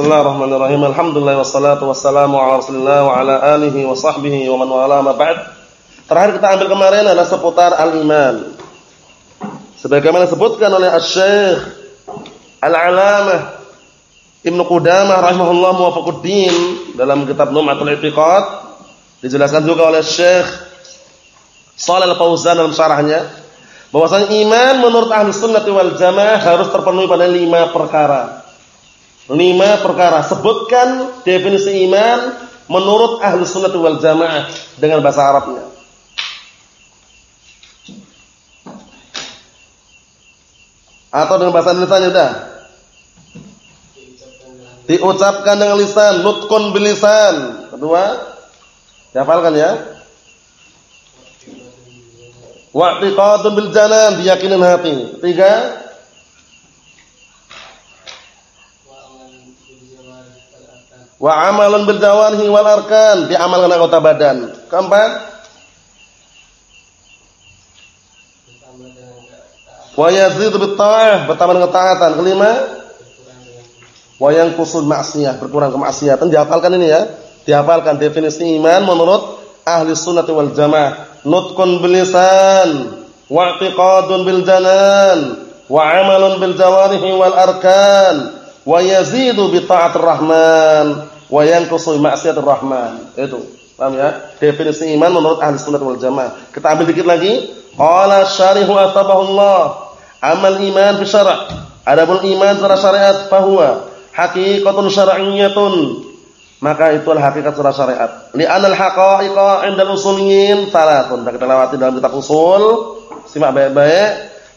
Bismillahirrahmanirrahim. Alhamdulillah wassalatu wassalamu ala Rasulillah wa ala alihi wa sahbihi wa man wala ma ba'd. Terakhir kita ambil kemarin adalah seputar al-iman. Sebagaimana disebutkan oleh Asy-Syaikh Al-Alamah Ibnu Qudamah rahimahullah muwafaquddin dalam kitab Num'atul I'tiqad dijelaskan juga oleh Syekh Shalal Fauzan dalam syarahnya bahwasanya iman menurut ahli sunnah wal jamaah harus terpenuhi pada lima perkara. Lima perkara. Sebutkan definisi iman menurut ahli sunnah wal jamaah dengan bahasa Arabnya. Atau dengan bahasa Indonesia sudah? Diucapkan dengan lisan, nutkun bilisan. Kedua, dihafalkan ya. Wa'tiqadun bil janan, diyakinin hati. Tiga, wa amalun bil jawarihi wal arkan, diamalkan anggota badan. Keempat, Wa yazidu bit ta'ah, bertambah dengan taatan. Kelima, wa yanqusul ma'siyah, berkurang kemaksiatan. Dihafalkan ini ya. Dihafalkan definisi iman menurut ahli sunnah wal jamaah. Nutqun bil lisan, wa i'tiqadun bil janan, wa 'amalun bil jawarihi wal arkan, wa yazidu bi ta'atir rahman, wa yanqusul ma'siyatir rahman. Itu. Paham ya? Definisi iman menurut ahli sunnah wal jamaah. Kita ambil dikit lagi. Qala syarihu atabahullah. Amal iman fi syara'. Adapun iman secara syariat fahuwa haqiqatun syar'iyyatun. Maka itu adalah hakikat secara syariat. Li'anal haqa'iqa 'inda usuliyyin salatun. Kita lewati dalam kitab usul. Simak baik-baik.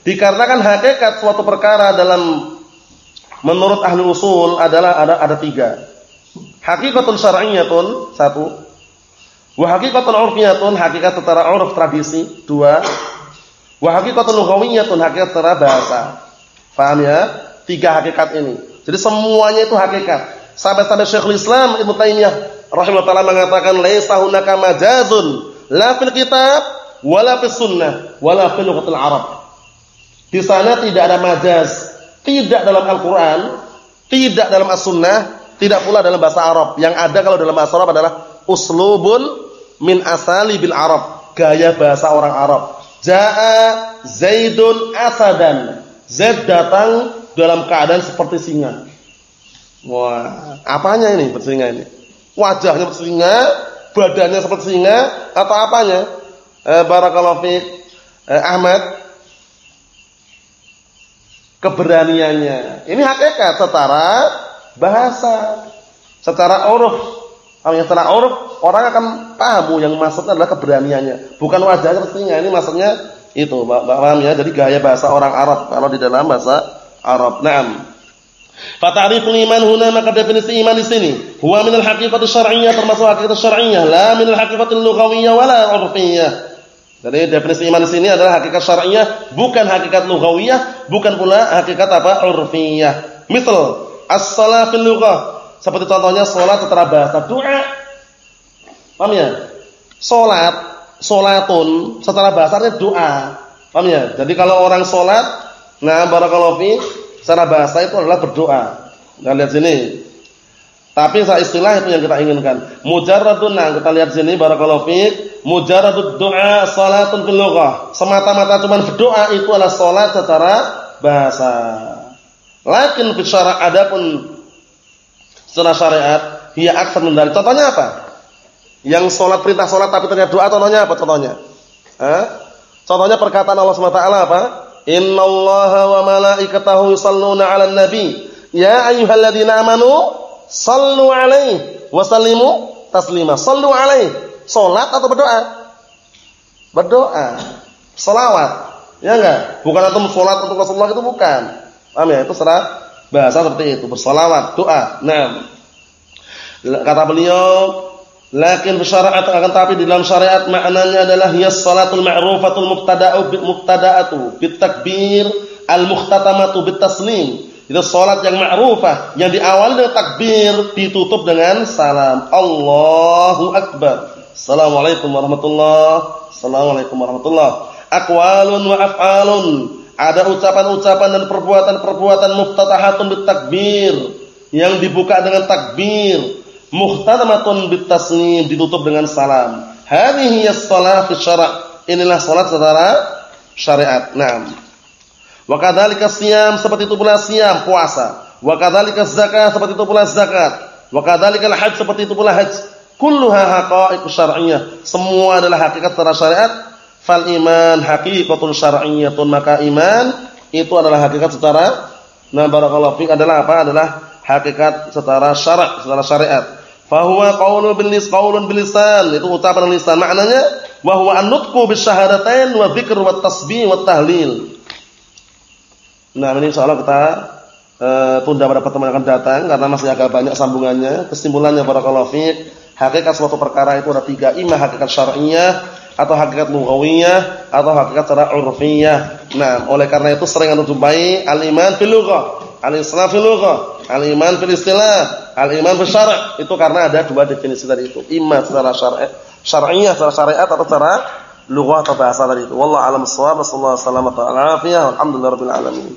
Dikarenakan hakikat suatu perkara dalam menurut ahli usul adalah ada ada tiga. Hakikatun syar'iyyatun satu. Wa hakikatun 'urfiyatun hakikat secara 'urf tradisi dua. Wa hakikatun lughawiyatun hakikat secara bahasa. Paham ya? Tiga hakikat ini. Jadi semuanya itu hakikat. Sampai-sampai Syekhul Islam Ibnu Taimiyah rahimahullah taala mengatakan laisa hunaka majazun la fil kitab wala fis sunnah wala fil lughatil arab. Di sana tidak ada majaz, tidak dalam Al-Qur'an, tidak dalam As-Sunnah, tidak pula dalam bahasa Arab. Yang ada kalau dalam bahasa Arab adalah uslubun min asali bil Arab, gaya bahasa orang Arab. Jaa Zaidun asadan. Zaid datang dalam keadaan seperti singa. Wah, apanya ini bersinga ini? Wajahnya bersinga, badannya seperti singa atau apanya? Eh, barakallahu. Eh, Ahmad keberaniannya. Ini hakikat secara bahasa, secara uruf. Kalau yang secara uruf orang akan paham yang maksudnya adalah keberaniannya, bukan wajahnya sepertinya. Ini maksudnya itu, paham ya? Jadi gaya bahasa orang Arab kalau di dalam bahasa Arab. Naam. Fata'riful iman huna maka definisi iman di sini huwa min al-haqiqati syar'iyyah termasuk hakikat syar'iyyah la min al-haqiqati lughawiyyah wala 'urfiyyah. Jadi definisi iman di sini adalah hakikat syar'iyyah bukan hakikat lughawiyah bukan pula hakikat apa 'urfiyyah. Misal as-shalah fil lughah seperti contohnya sholat secara bahasa doa. Paham ya? Sholat, sholatun secara bahasanya doa. Paham ya? Jadi kalau orang sholat, nah barakallahu fi, secara bahasa itu adalah berdoa. Kita lihat sini. Tapi secara istilah itu yang kita inginkan. Mujarradun, nah kita lihat sini barakallahu fi, mujarradud doa sholatun fil. Semata-mata cuma berdoa itu adalah sholat secara bahasa. Lakin fi syara' adapun secara syariat dia aksar dari contohnya apa yang sholat perintah sholat tapi ternyata doa contohnya apa contohnya eh? contohnya perkataan Allah SWT apa innallaha wa malaikatahu yusalluna ala nabi ya ayyuhalladzina amanu sallu alaihi wa sallimu taslima. Sallu alaihi sholat atau berdoa? Berdoa. Salawat. Ya enggak? Bukan antum sholat untuk Rasulullah itu bukan. Paham ya? Itu serah Bahasa seperti itu, bersalawat, doa. Nah, kata beliau, lakin syariat akan tapi di dalam syariat maknanya adalah hiya salatul ma'rufatul muqtada'u bit bit takbir al mukhtatamatu bit taslim. Itu salat yang ma'rufah, yang diawali dengan takbir, ditutup dengan salam. Allahu akbar. Assalamualaikum warahmatullahi Assalamualaikum warahmatullahi Aqwalun wa af'alun ada ucapan-ucapan dan perbuatan-perbuatan muftatahatun bitakbir yang dibuka dengan takbir, muhtadamatun bitasnim ditutup dengan salam. Hadhihi as-shalah fi syara'. Inilah salat secara syariat. Naam. Wa kadzalika siyam seperti itu pula siam puasa. Wa kadzalika zakat seperti itu pula zakat. Wa kadzalika seperti itu pula haji. Kulluha haqa'iq syar'iyyah. Semua adalah hakikat secara syariat. Fal iman haqiqatun syar'iyyatun maka iman itu adalah hakikat secara nah barakallahu fik adalah apa? Adalah hakikat secara syarak, secara syariat. Fahuwa qaulun bil lis qaulun bil lisan. Itu ucapan lisan. Maknanya wa huwa an-nutqu bisyahadatain wa dzikr wa tasbih wa tahlil. Nah, ini insyaallah kita uh, tunda pada pertemuan akan datang karena masih agak banyak sambungannya. Kesimpulannya barakallahu fik hakikat suatu perkara itu ada tiga, imma hakikat syar'iyyah atau hakikat lughawiyah atau hakikat secara urfiyah. Nah, oleh karena itu sering anda jumpai al-iman fil lughah, al-islam fil lughah, al-iman fil istilah, al-iman fil syara'. Itu karena ada dua definisi tadi itu, imma secara syar'i, syar'iyyah secara syariat atau secara lughah atau bahasa tadi itu. Wallahu a'lam bissawab. Wassallallahu alaihi wasallam wa alhamdulillahirabbil alamin.